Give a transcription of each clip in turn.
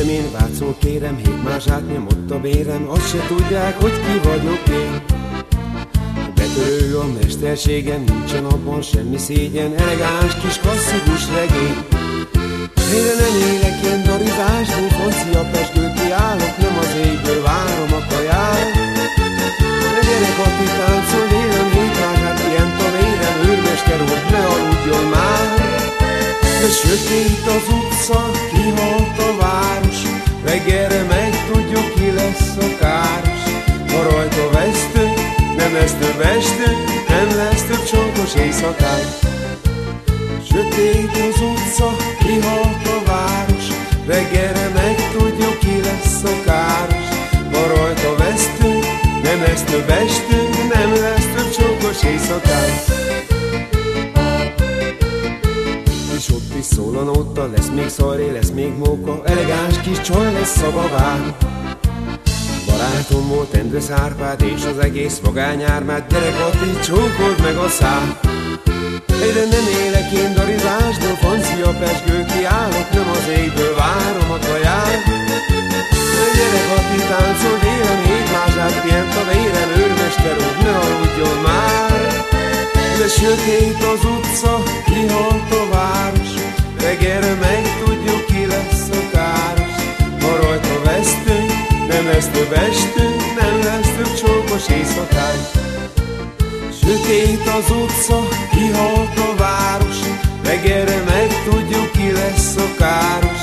Svájcról kérem, hét más átnyomott a bérem, azt se tudják, hogy ki vagyok én. Betörő a mesterségem, nincsen abban semmi szégyen, elegáns kis klasszikus regény. Mire nem élek ilyen darizásból, francia pesgőt kiállok, nem az égből várom a kaját. De gyerek, aki táncol, élem, hét hát ilyen a vérem, őrmester úr, ne aludjon már. De sötét az utca, város, reggelre megtudjuk, ki lesz a káros. Ha rajta vesztő, nem lesz több este, nem lesz több csókos éjszakán. Sötét az utca, kihalt a város, reggelre megtudjuk, ki lesz a káros. Ha rajta vesztő, nem lesz több este, nem lesz több csókos éjszakán. Ott is szól a nóta, lesz még szaré, lesz még móka, elegáns kis csaj lesz szabaván. Barátom volt Endres Árpád, és az egész vagány ármát, gyerek Ati, csókold meg a szám. Egyre nem élek én darizásból, francia pesgő kiállok, nem az égből várom a kaját. Gyerek Ati, táncol délen, hét mását, pient a vérem, őrmester úr, ne aludjon már. De sötét az utca, kihalt a város, reggelre megtudjuk, ki lesz a káros. Ha rajta vesztünk, nem lesz több estünk, nem lesz több csókos éjszakánk. Sötét az utca, kihalt a város, reggelre megtudjuk, ki lesz a káros.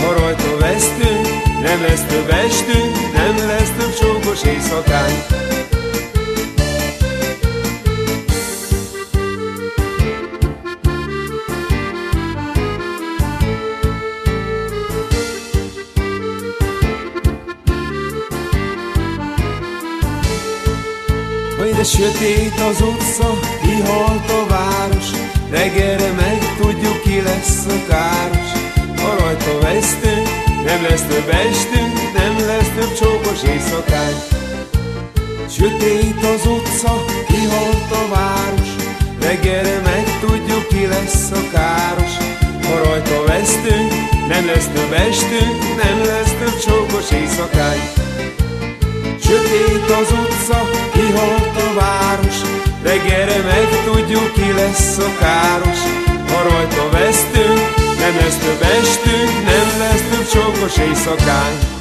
Ha rajta vesztünk, nem lesz több estünk, nem lesz több csókos éjszakánk. De sötét az utca, kihalt a város, reggelre megtudjuk, ki lesz a káros. Ha rajta vesztünk, nem lesz több estünk, nem lesz több csókos éjszakánk. Sötét az utca, kihalt a város, reggelre megtudjuk, ki lesz a káros. Ha rajta vesztünk, nem lesz több estünk, nem lesz több csókos éjszakánk. Sötét az utca, ki lesz a káros. Ha rajta vesztünk, nem lesz több estünk, nem lesz több csókos éjszakánk.